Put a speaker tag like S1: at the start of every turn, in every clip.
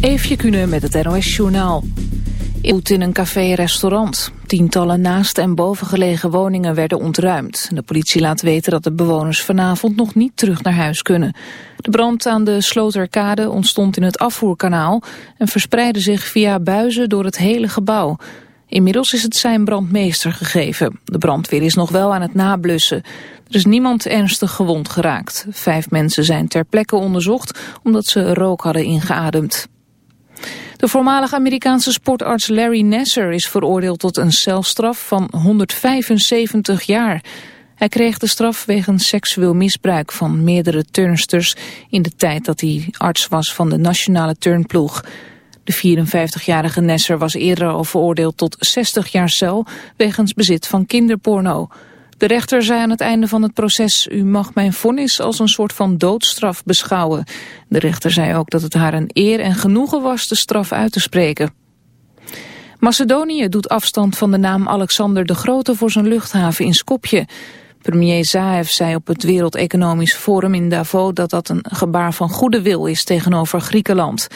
S1: Eefje Kunnen met het NOS-journaal. In een café-restaurant. Tientallen naast en bovengelegen woningen werden ontruimd. De politie laat weten dat de bewoners vanavond nog niet terug naar huis kunnen. De brand aan de Sloterkade ontstond in het afvoerkanaal... en verspreidde zich via buizen door het hele gebouw. Inmiddels is het zijn brandmeester gegeven. De brandweer is nog wel aan het nablussen. Er is niemand ernstig gewond geraakt. Vijf mensen zijn ter plekke onderzocht omdat ze rook hadden ingeademd. De voormalige Amerikaanse sportarts Larry Nasser is veroordeeld tot een celstraf van 175 jaar. Hij kreeg de straf wegens seksueel misbruik van meerdere turnsters in de tijd dat hij arts was van de nationale turnploeg. De 54-jarige Nasser was eerder al veroordeeld tot 60 jaar cel wegens bezit van kinderporno. De rechter zei aan het einde van het proces... u mag mijn vonnis als een soort van doodstraf beschouwen. De rechter zei ook dat het haar een eer en genoegen was de straf uit te spreken. Macedonië doet afstand van de naam Alexander de Grote... voor zijn luchthaven in Skopje. Premier Zaev zei op het Wereld Economisch Forum in Davos... dat dat een gebaar van goede wil is tegenover Griekenland...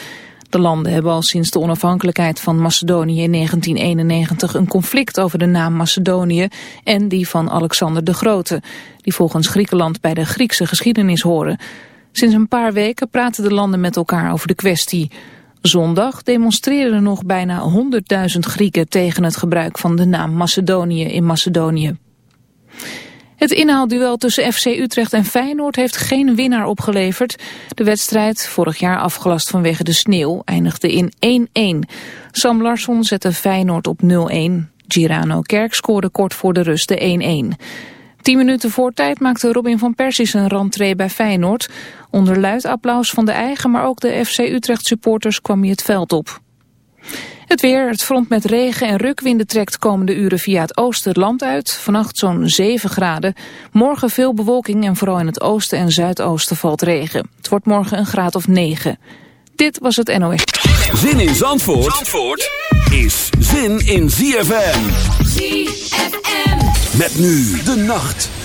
S1: De landen hebben al sinds de onafhankelijkheid van Macedonië in 1991 een conflict over de naam Macedonië en die van Alexander de Grote, die volgens Griekenland bij de Griekse geschiedenis horen. Sinds een paar weken praten de landen met elkaar over de kwestie. Zondag demonstreren nog bijna 100.000 Grieken tegen het gebruik van de naam Macedonië in Macedonië. Het inhaalduel tussen FC Utrecht en Feyenoord heeft geen winnaar opgeleverd. De wedstrijd, vorig jaar afgelast vanwege de sneeuw, eindigde in 1-1. Sam Larsson zette Feyenoord op 0-1. Girano Kerk scoorde kort voor de rust de 1-1. Tien minuten voor tijd maakte Robin van Persie een rentree bij Feyenoord. Onder luid applaus van de eigen, maar ook de FC Utrecht supporters kwam hij het veld op. Het weer, het front met regen en rukwinden trekt komende uren via het oosten het land uit. Vannacht zo'n 7 graden. Morgen veel bewolking en vooral in het oosten en zuidoosten valt regen. Het wordt morgen een graad of 9. Dit was het NOS.
S2: Zin in Zandvoort, Zandvoort is zin in ZFM. ZFM. Met nu de nacht.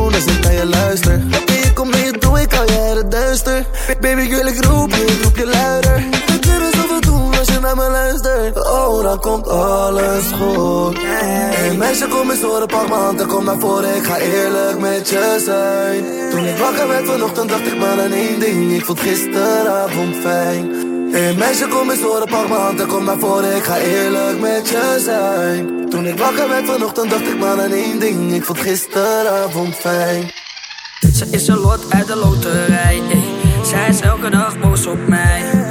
S3: komt alles goed. Hey meisje, kom eens horen, pak kom naar voren. Ik ga eerlijk met je zijn. Toen ik wakker werd vanochtend, dacht ik maar aan één ding. Ik vond gisteravond fijn. Hey meisje, kom eens horen, pak handen, kom naar voren. Ik ga eerlijk met je zijn. Toen ik wakker werd vanochtend, dacht ik maar aan één ding. Ik vond gisteravond fijn.
S4: Ze is een lot uit de loterij ey. Zij is elke dag boos op mij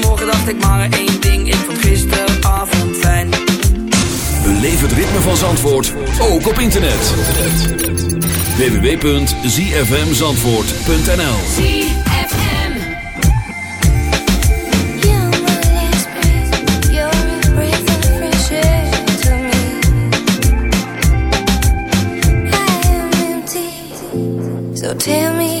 S4: dacht ik maar één ding Ik vond gisteravond fijn.
S5: Beleef het ritme van Zandvoort, ook op internet. www.zfmzandvoort.nl
S6: So tell me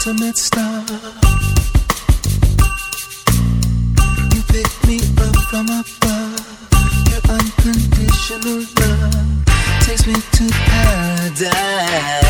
S7: ultimate star. You pick me up from above. Your unconditional love takes me to paradise.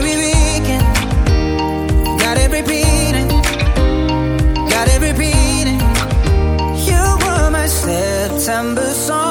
S8: September song,